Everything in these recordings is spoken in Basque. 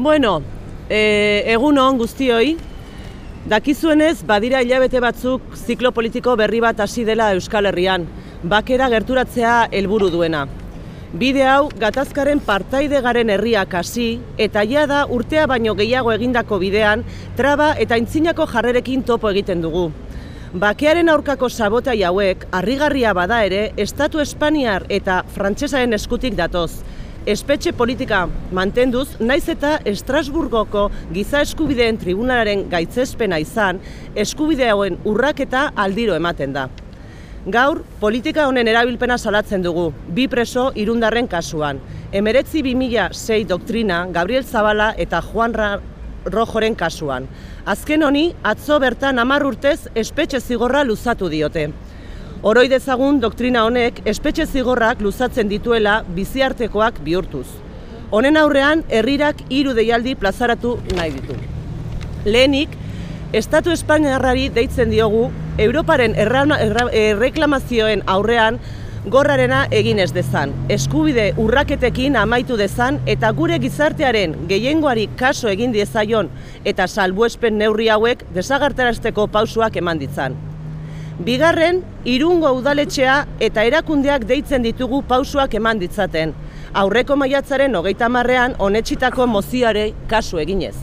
Bueno, e, egun on guztioi, dakizuenez badira hilabete batzuk ziklo politiko berri bat hasi dela Euskal Herrian, bakera gerturatzea helburu duena. Bide hau gatazkaren partaide garen herriak hasi eta ja da urtea baino gehiago egindako bidean traba eta intzinako jarrerekin topo egiten dugu. Bakearen aurkako sabotai hauek harrigarria bada ere Estatu Espainiar eta Frantsesaren eskutik datoz, espetxe politika mantenduz, naiz eta Estrasburgoko giza eskubideen tribunalaren gaitzespena izan, eskubide hauen urraketa aldiro ematen da. Gaur, politika honen erabilpena salatzen dugu, bi preso irundarren kasuan. Emeretzi 2006 doktrina, Gabriel Zabala eta Juan Rojoren kasuan. Azken honi, atzo bertan amar urtez espetxe zigorra luzatu diote. Oroi dezagun doktrina honek espetxe zigorrak luzatzen dituela biziartekoak bihurtuz. Honen aurrean herrirak hiru deialdi plazaratu nahi ditu. Lehenik, Estatu Espainiarrari deitzen diogu Europaren erreklamazioen aurrean gorrarena egin ez dezan. Eskubide urraketekin amaitu dezan eta gure gizartearen gehiengoari kaso egin diezaion eta salbuespen neurri hauek desagartarazteko pausuak eman ditzan. Bigarren, irungo udaletxea eta erakundeak deitzen ditugu pausuak eman ditzaten. Aurreko maiatzaren hogeita marrean onetsitako moziare kasu eginez.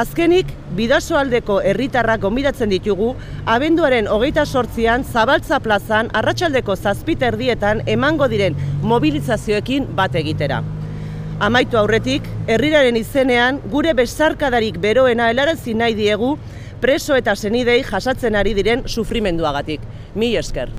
Azkenik, bidasoaldeko herritarrak gonbidatzen ditugu, abenduaren hogeita sortzian zabaltza plazan arratsaldeko zazpit erdietan emango diren mobilizazioekin bat egitera. Amaitu aurretik, herriraren izenean gure besarkadarik beroena helarazi nahi diegu preso eta senidei jasatzen ari diren sufrimenduagatik. Mi esker.